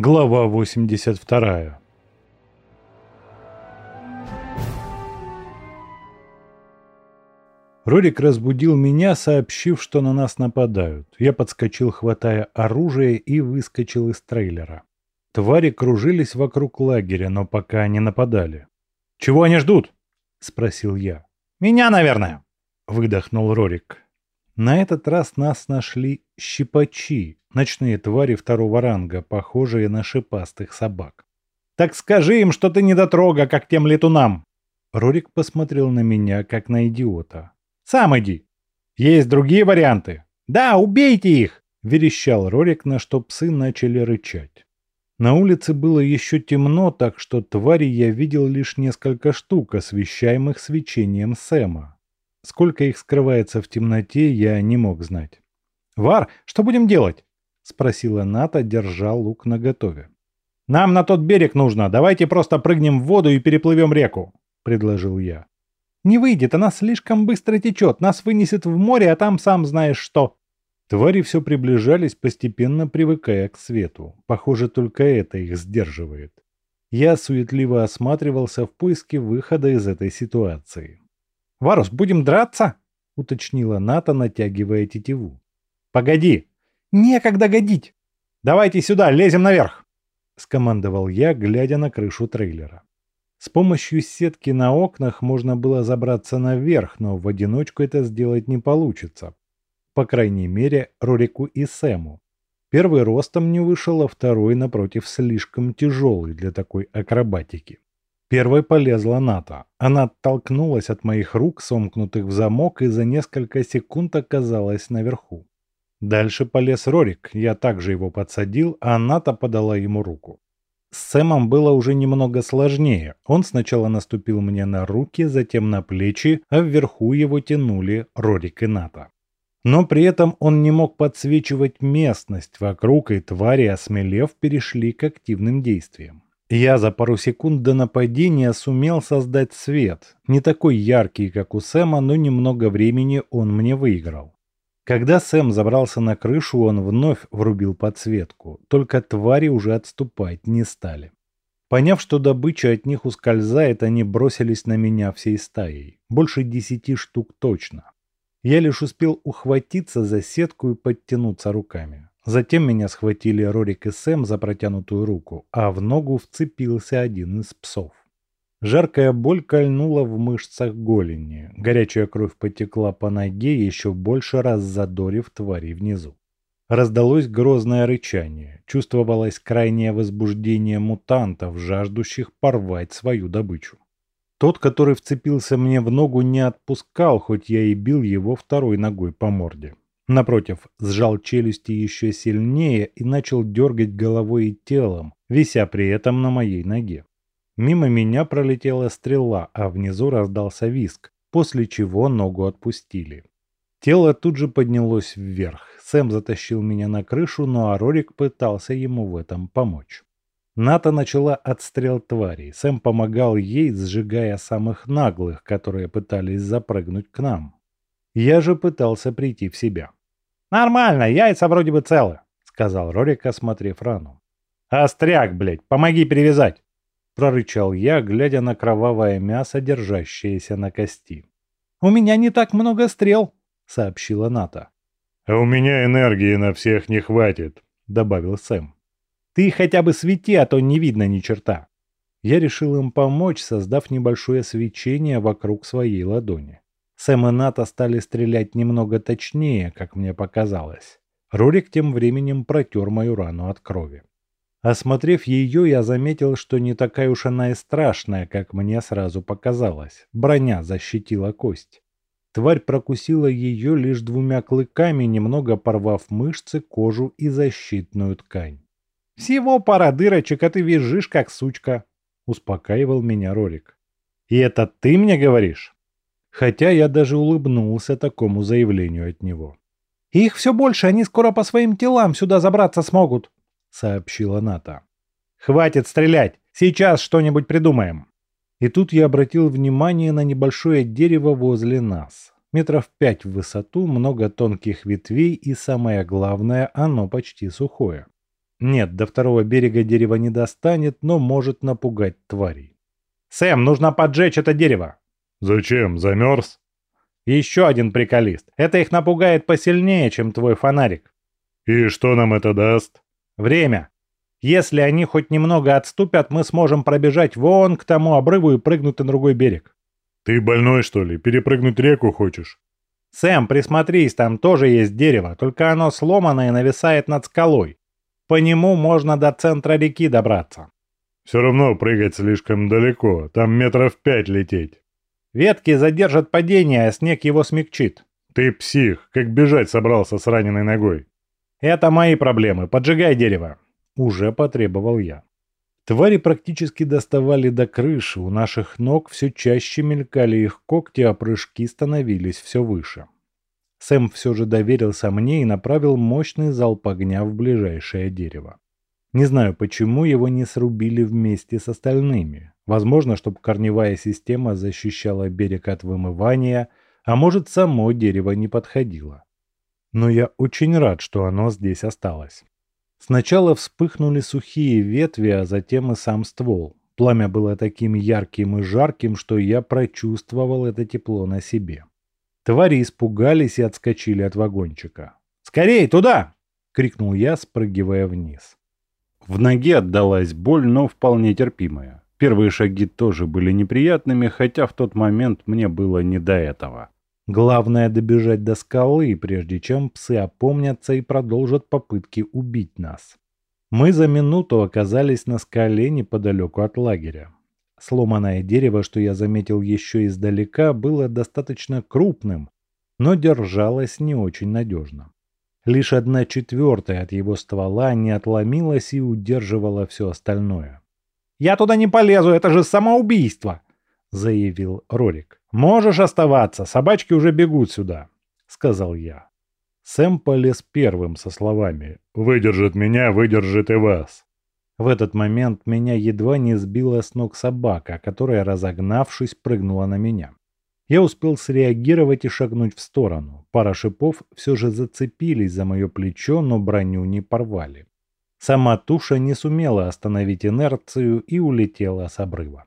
Глава 82. Рорик разбудил меня, сообщив, что на нас нападают. Я подскочил, хватая оружие, и выскочил из трейлера. Твари кружились вокруг лагеря, но пока не нападали. «Чего они ждут?» – спросил я. «Меня, наверное», – выдохнул Рорик. На этот раз нас нашли щипачи, Ночные твари второго ранга, похожие на шипастых собак. «Так скажи им, что ты не дотрога, как тем летунам!» Рорик посмотрел на меня, как на идиота. «Сам иди! Есть другие варианты!» «Да, убейте их!» – верещал Рорик, на что псы начали рычать. На улице было еще темно, так что твари я видел лишь несколько штук, освещаемых свечением Сэма. Сколько их скрывается в темноте, я не мог знать. «Вар, что будем делать?» спросила Ната, держа лук наготове. «Нам на тот берег нужно. Давайте просто прыгнем в воду и переплывем реку», — предложил я. «Не выйдет, она слишком быстро течет. Нас вынесет в море, а там сам знаешь что». Твари все приближались, постепенно привыкая к свету. Похоже, только это их сдерживает. Я суетливо осматривался в поиске выхода из этой ситуации. «Варус, будем драться?» — уточнила Ната, натягивая тетиву. «Погоди!» Некогда годить. Давайте сюда, лезем наверх. Скомандовал я, глядя на крышу трейлера. С помощью сетки на окнах можно было забраться наверх, но в одиночку это сделать не получится. По крайней мере, Рорику и Сэму. Первый ростом не вышел, а второй, напротив, слишком тяжелый для такой акробатики. Первой полезла Ната. Она оттолкнулась от моих рук, сомкнутых в замок, и за несколько секунд оказалась наверху. Дальше полез Рорик, я также его подсадил, а Ната подала ему руку. С Сэмом было уже немного сложнее. Он сначала наступил мне на руки, затем на плечи, а вверху его тянули Рорик и Ната. Но при этом он не мог подсвечивать местность вокруг, и твари, осмелев, перешли к активным действиям. Я за пару секунд до нападения сумел создать свет. Не такой яркий, как у Сэма, но немного времени он мне выиграл. Когда Сэм забрался на крышу, он вновь врубил подсветку, только твари уже отступать не стали. Поняв, что добыча от них ускользает, они бросились на меня всей стаей. Больше десяти штук точно. Я лишь успел ухватиться за сетку и подтянуться руками. Затем меня схватили Рорик и Сэм за протянутую руку, а в ногу вцепился один из псов. Жаркая боль кольнула в мышцах голени. Горячая кровь потекла по ноге, еще больше раз задорив твари внизу. Раздалось грозное рычание. Чувствовалось крайнее возбуждение мутантов, жаждущих порвать свою добычу. Тот, который вцепился мне в ногу, не отпускал, хоть я и бил его второй ногой по морде. Напротив, сжал челюсти еще сильнее и начал дергать головой и телом, вися при этом на моей ноге. Мимо меня пролетела стрела, а внизу раздался виск, после чего ногу отпустили. Тело тут же поднялось вверх. Сэм затащил меня на крышу, но Арорик пытался ему в этом помочь. Ната начала отстрел тварей. Сэм помогал ей, сжигая самых наглых, которые пытались запрыгнуть к нам. Я же пытался прийти в себя. «Нормально, яйца вроде бы целы», — сказал Рорик, осмотрев рану. «Остряк, блядь, помоги перевязать!» прорычал я, глядя на кровавое мясо, держащееся на кости. «У меня не так много стрел», — сообщила Ната. «А у меня энергии на всех не хватит», — добавил Сэм. «Ты хотя бы свети, а то не видно ни черта». Я решил им помочь, создав небольшое свечение вокруг своей ладони. Сэм и Ната стали стрелять немного точнее, как мне показалось. Рорик тем временем протер мою рану от крови. Осмотрев ее, я заметил, что не такая уж она и страшная, как мне сразу показалось. Броня защитила кость. Тварь прокусила ее лишь двумя клыками, немного порвав мышцы, кожу и защитную ткань. «Всего пара дырочек, а ты визжишь, как сучка», — успокаивал меня Рорик. «И это ты мне говоришь?» Хотя я даже улыбнулся такому заявлению от него. «Их все больше, они скоро по своим телам сюда забраться смогут», — сообщила Ната. «Хватит стрелять! Сейчас что-нибудь придумаем!» И тут я обратил внимание на небольшое дерево возле нас. Метров пять в высоту, много тонких ветвей и, самое главное, оно почти сухое. Нет, до второго берега дерево не достанет, но может напугать тварей. «Сэм, нужно поджечь это дерево!» «Зачем? Замерз?» «Еще один приколист. Это их напугает посильнее, чем твой фонарик». «И что нам это даст?» «Время. Если они хоть немного отступят, мы сможем пробежать вон к тому обрыву и прыгнуть на другой берег». «Ты больной, что ли? Перепрыгнуть реку хочешь?» «Сэм, присмотрись, там тоже есть дерево, только оно сломанное и нависает над скалой. По нему можно до центра реки добраться». «Все равно прыгать слишком далеко, там метров пять лететь». «Ветки задержат падение, а снег его смягчит». «Ты псих, как бежать собрался с раненой ногой?» «Это мои проблемы, поджигай дерево». Уже потребовал я. Твари практически доставали до крыши, у наших ног все чаще мелькали их когти, а прыжки становились все выше. Сэм все же доверился мне и направил мощный залп огня в ближайшее дерево. Не знаю, почему его не срубили вместе с остальными. Возможно, чтобы корневая система защищала берег от вымывания, а может, само дерево не подходило. Но я очень рад, что оно здесь осталось. Сначала вспыхнули сухие ветви, а затем и сам ствол. Пламя было таким ярким и жарким, что я прочувствовал это тепло на себе. Твари испугались и отскочили от вагончика. «Скорей, туда!» — крикнул я, спрыгивая вниз. В ноге отдалась боль, но вполне терпимая. Первые шаги тоже были неприятными, хотя в тот момент мне было не до этого. Главное добежать до скалы, прежде чем псы опомнятся и продолжат попытки убить нас. Мы за минуту оказались на скале неподалеку от лагеря. Сломанное дерево, что я заметил еще издалека, было достаточно крупным, но держалось не очень надежно. Лишь одна четвертая от его ствола не отломилась и удерживала все остальное. «Я туда не полезу, это же самоубийство!» — заявил Рорик. «Можешь оставаться, собачки уже бегут сюда», — сказал я. Сэм полез первым со словами «Выдержит меня, выдержит и вас». В этот момент меня едва не сбила с ног собака, которая, разогнавшись, прыгнула на меня. Я успел среагировать и шагнуть в сторону. Пара шипов все же зацепились за мое плечо, но броню не порвали. Сама туша не сумела остановить инерцию и улетела с обрыва.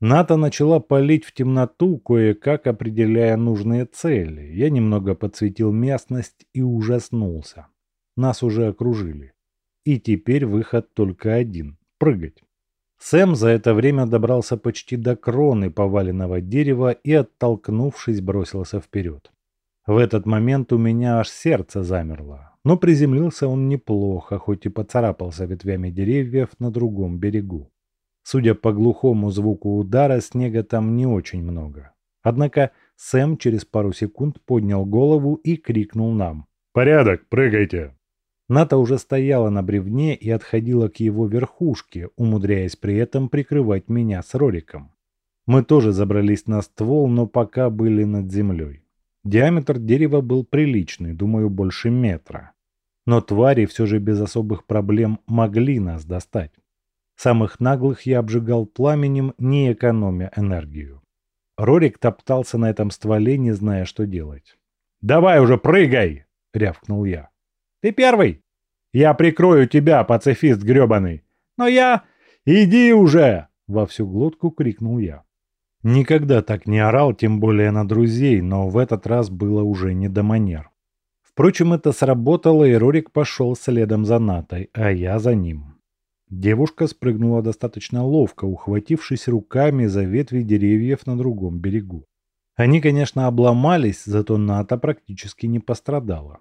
Ната начала палить в темноту, кое-как определяя нужные цели. Я немного подсветил местность и ужаснулся. Нас уже окружили. И теперь выход только один – прыгать. Сэм за это время добрался почти до кроны поваленного дерева и, оттолкнувшись, бросился вперед. В этот момент у меня аж сердце замерло. Но приземлился он неплохо, хоть и поцарапался ветвями деревьев на другом берегу. Судя по глухому звуку удара, снега там не очень много. Однако Сэм через пару секунд поднял голову и крикнул нам. «Порядок, прыгайте!» Ната уже стояла на бревне и отходила к его верхушке, умудряясь при этом прикрывать меня с Рориком. Мы тоже забрались на ствол, но пока были над землей. Диаметр дерева был приличный, думаю, больше метра. Но твари все же без особых проблем могли нас достать. Самых наглых я обжигал пламенем, не экономя энергию. Рорик топтался на этом стволе, не зная, что делать. «Давай уже прыгай!» — рявкнул я. «Ты первый!» «Я прикрою тебя, пацифист гребаный!» «Но я...» «Иди уже!» — во всю глотку крикнул я. Никогда так не орал, тем более на друзей, но в этот раз было уже не до манер. Впрочем, это сработало, и Рорик пошел следом за Натой, а я за ним. Девушка спрыгнула достаточно ловко, ухватившись руками за ветви деревьев на другом берегу. Они, конечно, обломались, зато Ната практически не пострадала.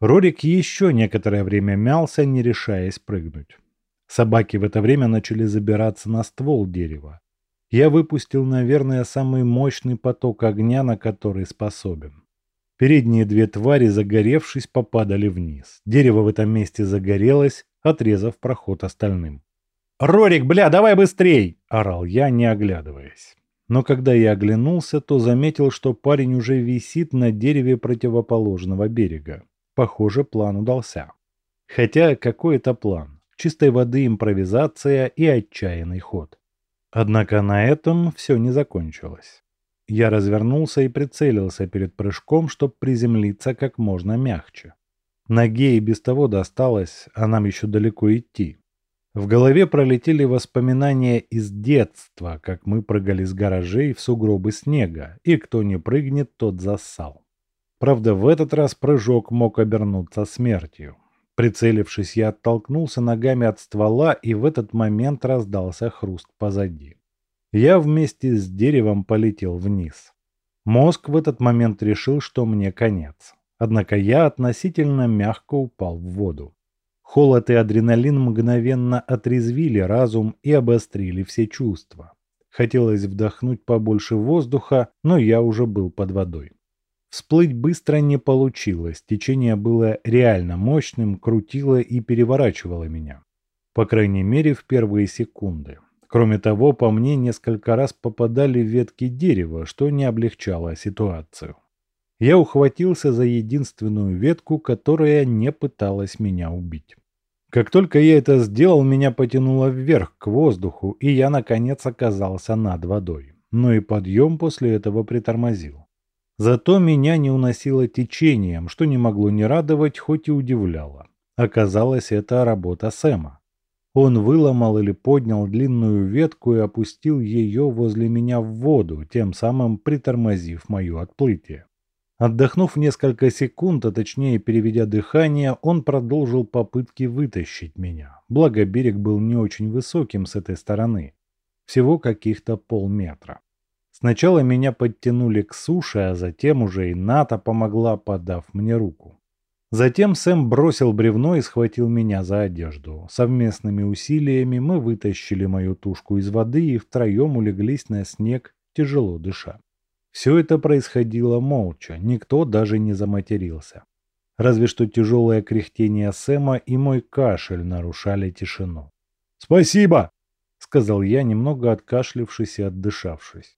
Рорик еще некоторое время мялся, не решаясь прыгнуть. Собаки в это время начали забираться на ствол дерева. Я выпустил, наверное, самый мощный поток огня, на который способен. Передние две твари, загоревшись, попадали вниз. Дерево в этом месте загорелось, отрезав проход остальным. «Рорик, бля, давай быстрей!» – орал я, не оглядываясь. Но когда я оглянулся, то заметил, что парень уже висит на дереве противоположного берега. Похоже, план удался. Хотя какой это план? Чистой воды импровизация и отчаянный ход. Однако на этом все не закончилось. Я развернулся и прицелился перед прыжком, чтобы приземлиться как можно мягче. Ноге и без того досталось, а нам еще далеко идти. В голове пролетели воспоминания из детства, как мы прыгали с гаражей в сугробы снега, и кто не прыгнет, тот зассал. Правда, в этот раз прыжок мог обернуться смертью. Прицелившись, я оттолкнулся ногами от ствола, и в этот момент раздался хруст позади. Я вместе с деревом полетел вниз. Мозг в этот момент решил, что мне конец. Однако я относительно мягко упал в воду. Холод и адреналин мгновенно отрезвили разум и обострили все чувства. Хотелось вдохнуть побольше воздуха, но я уже был под водой. Всплыть быстро не получилось, течение было реально мощным, крутило и переворачивало меня. По крайней мере, в первые секунды. Кроме того, по мне несколько раз попадали ветки дерева, что не облегчало ситуацию. Я ухватился за единственную ветку, которая не пыталась меня убить. Как только я это сделал, меня потянуло вверх к воздуху, и я, наконец, оказался над водой. Но и подъем после этого притормозил. Зато меня не уносило течением, что не могло не радовать, хоть и удивляло. Оказалось, это работа Сэма. Он выломал или поднял длинную ветку и опустил ее возле меня в воду, тем самым притормозив мое отплытие. Отдохнув несколько секунд, а точнее переведя дыхание, он продолжил попытки вытащить меня. Благо берег был не очень высоким с этой стороны. Всего каких-то полметра. Сначала меня подтянули к суше, а затем уже и Ната помогла, подав мне руку. Затем Сэм бросил бревно и схватил меня за одежду. Совместными усилиями мы вытащили мою тушку из воды и втроем улеглись на снег, тяжело дыша. Все это происходило молча, никто даже не заматерился. Разве что тяжелое кряхтение Сэма и мой кашель нарушали тишину. «Спасибо!» — сказал я, немного откашлившись и отдышавшись.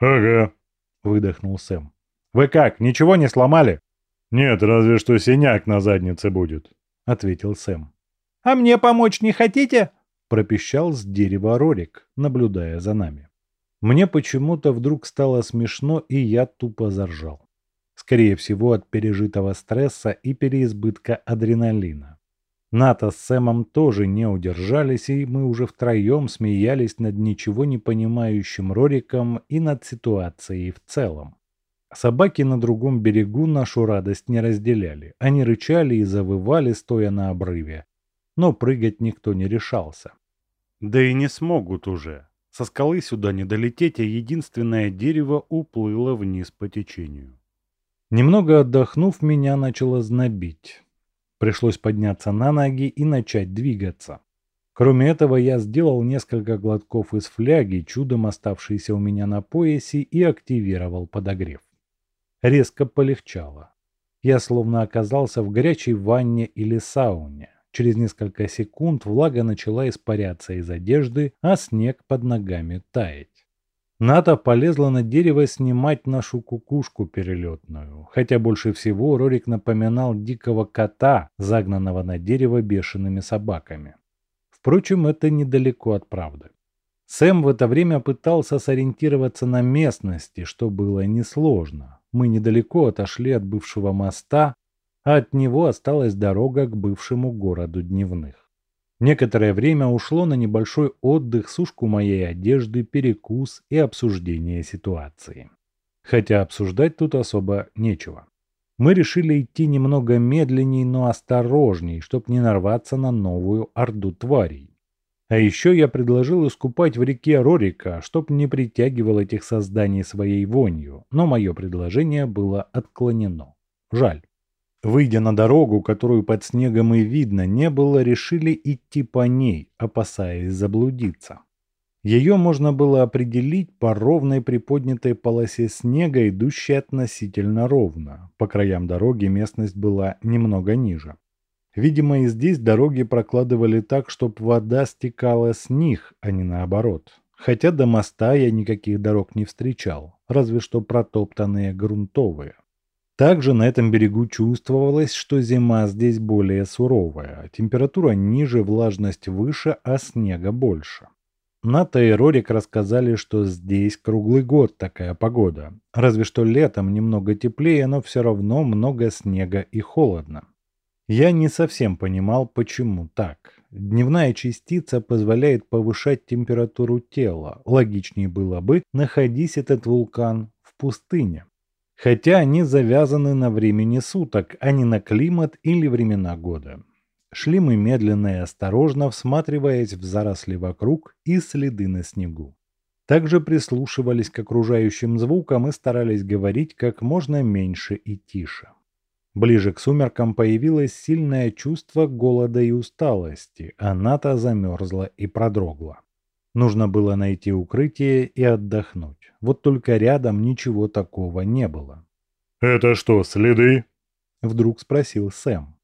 «Ага», — выдохнул Сэм. «Вы как, ничего не сломали?» «Нет, разве что синяк на заднице будет», — ответил Сэм. «А мне помочь не хотите?» — пропищал с дерева Рорик, наблюдая за нами. Мне почему-то вдруг стало смешно, и я тупо заржал. Скорее всего, от пережитого стресса и переизбытка адреналина. Ната с Сэмом тоже не удержались, и мы уже втроем смеялись над ничего не понимающим Рориком и над ситуацией в целом. Собаки на другом берегу нашу радость не разделяли. Они рычали и завывали, стоя на обрыве. Но прыгать никто не решался. Да и не смогут уже. Со скалы сюда не долететь, а единственное дерево уплыло вниз по течению. Немного отдохнув, меня начало знобить. Пришлось подняться на ноги и начать двигаться. Кроме этого, я сделал несколько глотков из фляги, чудом оставшейся у меня на поясе, и активировал подогрев. Резко полегчало. Я словно оказался в горячей ванне или сауне. Через несколько секунд влага начала испаряться из одежды, а снег под ногами таять. Ната полезла на дерево снимать нашу кукушку перелетную, хотя больше всего Рорик напоминал дикого кота, загнанного на дерево бешеными собаками. Впрочем, это недалеко от правды. Сэм в это время пытался сориентироваться на местности, что было несложно. Мы недалеко отошли от бывшего моста, а от него осталась дорога к бывшему городу Дневных. Некоторое время ушло на небольшой отдых, сушку моей одежды, перекус и обсуждение ситуации. Хотя обсуждать тут особо нечего. Мы решили идти немного медленней, но осторожней, чтоб не нарваться на новую орду тварей. А еще я предложил искупать в реке Рорика, чтоб не притягивал этих созданий своей вонью, но мое предложение было отклонено. Жаль. Выйдя на дорогу, которую под снегом и видно не было, решили идти по ней, опасаясь заблудиться. Ее можно было определить по ровной приподнятой полосе снега, идущей относительно ровно. По краям дороги местность была немного ниже. Видимо, и здесь дороги прокладывали так, чтобы вода стекала с них, а не наоборот. Хотя до моста я никаких дорог не встречал, разве что протоптанные грунтовые. Также на этом берегу чувствовалось, что зима здесь более суровая, температура ниже, влажность выше, а снега больше. Ната и Рорик рассказали, что здесь круглый год такая погода. Разве что летом немного теплее, но все равно много снега и холодно. Я не совсем понимал, почему так. Дневная частица позволяет повышать температуру тела. Логичнее было бы, находись этот вулкан в пустыне. Хотя они завязаны на времени суток, а не на климат или времена года. Шли мы медленно и осторожно, всматриваясь в заросли вокруг и следы на снегу. Также прислушивались к окружающим звукам и старались говорить как можно меньше и тише. Ближе к сумеркам появилось сильное чувство голода и усталости, а Ната замерзла и продрогла. Нужно было найти укрытие и отдохнуть. Вот только рядом ничего такого не было. «Это что, следы?» — вдруг спросил Сэм.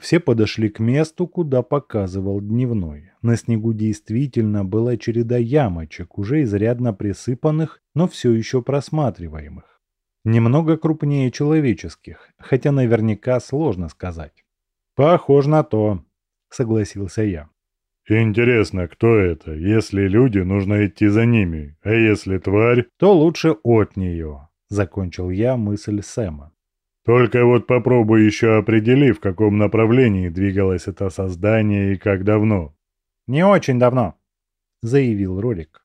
Все подошли к месту, куда показывал дневной. На снегу действительно была череда ямочек, уже изрядно присыпанных, но все еще просматриваемых. Немного крупнее человеческих, хотя наверняка сложно сказать. «Похоже на то», — согласился я. «Интересно, кто это? Если люди, нужно идти за ними, а если тварь...» «То лучше от нее», — закончил я мысль Сэма. «Только вот попробуй еще определи, в каком направлении двигалось это создание и как давно». «Не очень давно», — заявил Рорик.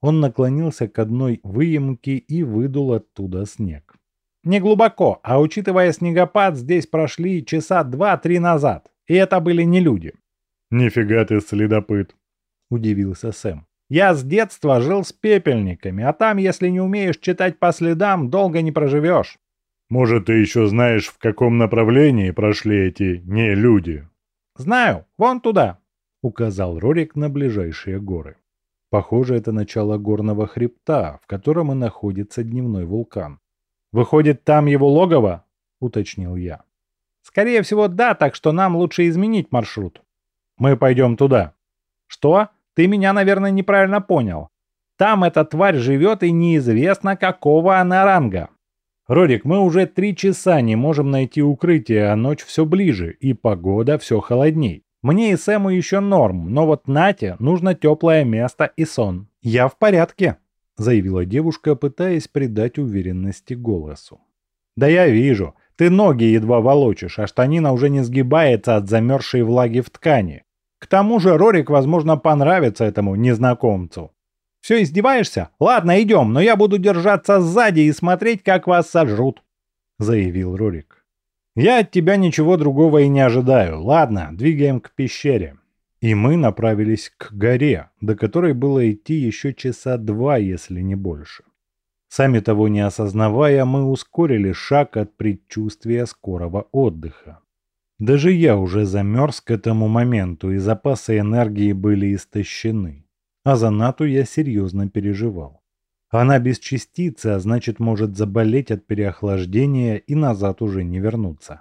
Он наклонился к одной выемке и выдул оттуда снег. «Не глубоко, а учитывая снегопад, здесь прошли часа два-три назад, и это были не люди». «Нифига ты следопыт», — удивился Сэм. «Я с детства жил с пепельниками, а там, если не умеешь читать по следам, долго не проживешь». «Может, ты еще знаешь, в каком направлении прошли эти не люди?» «Знаю, вон туда», — указал Рорик на ближайшие горы. Похоже, это начало горного хребта, в котором и находится дневной вулкан. «Выходит, там его логово?» — уточнил я. «Скорее всего, да, так что нам лучше изменить маршрут. Мы пойдем туда». «Что? Ты меня, наверное, неправильно понял. Там эта тварь живет и неизвестно, какого она ранга». «Родик, мы уже три часа не можем найти укрытие, а ночь все ближе, и погода все холодней. Мне и Сэму еще норм, но вот Нате нужно теплое место и сон. Я в порядке», — заявила девушка, пытаясь придать уверенности голосу. «Да я вижу. Ты ноги едва волочишь, а штанина уже не сгибается от замерзшей влаги в ткани. К тому же Рорик, возможно, понравится этому незнакомцу. Все издеваешься? Ладно, идем, но я буду держаться сзади и смотреть, как вас сожрут», — заявил Рорик. Я от тебя ничего другого и не ожидаю. Ладно, двигаем к пещере. И мы направились к горе, до которой было идти еще часа два, если не больше. Сами того не осознавая, мы ускорили шаг от предчувствия скорого отдыха. Даже я уже замерз к этому моменту, и запасы энергии были истощены. А за Нату я серьезно переживал. Она без частицы, а значит может заболеть от переохлаждения и назад уже не вернуться.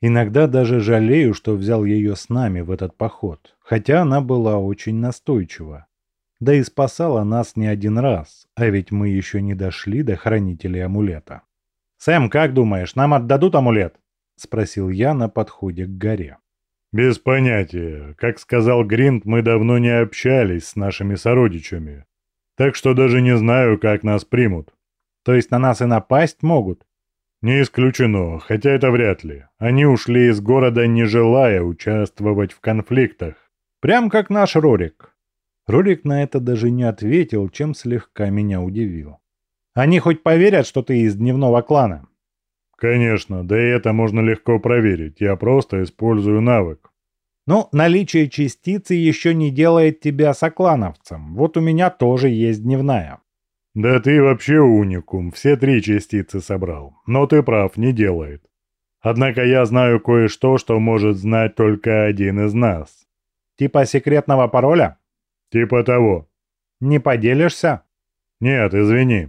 Иногда даже жалею, что взял ее с нами в этот поход, хотя она была очень настойчива. Да и спасала нас не один раз, а ведь мы еще не дошли до хранителей амулета. «Сэм, как думаешь, нам отдадут амулет?» – спросил я на подходе к горе. «Без понятия. Как сказал Гринт, мы давно не общались с нашими сородичами. Так что даже не знаю, как нас примут. То есть на нас и напасть могут? Не исключено, хотя это вряд ли. Они ушли из города, не желая участвовать в конфликтах. Прям как наш Рорик. Рорик на это даже не ответил, чем слегка меня удивил. Они хоть поверят, что ты из дневного клана? Конечно, да и это можно легко проверить. Я просто использую навык. Ну, наличие частицы еще не делает тебя соклановцем. Вот у меня тоже есть дневная. Да ты вообще уникум, все три частицы собрал. Но ты прав, не делает. Однако я знаю кое-что, что может знать только один из нас. Типа секретного пароля? Типа того. Не поделишься? Нет, извини.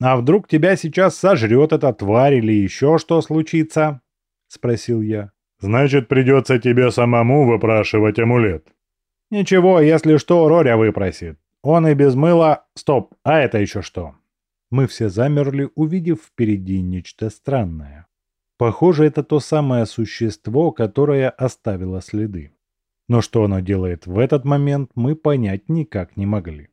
А вдруг тебя сейчас сожрет эта тварь или еще что случится? Спросил я. Значит, придется тебе самому выпрашивать амулет. Ничего, если что, Роря выпросит. Он и без мыла... Стоп, а это еще что? Мы все замерли, увидев впереди нечто странное. Похоже, это то самое существо, которое оставило следы. Но что оно делает в этот момент, мы понять никак не могли.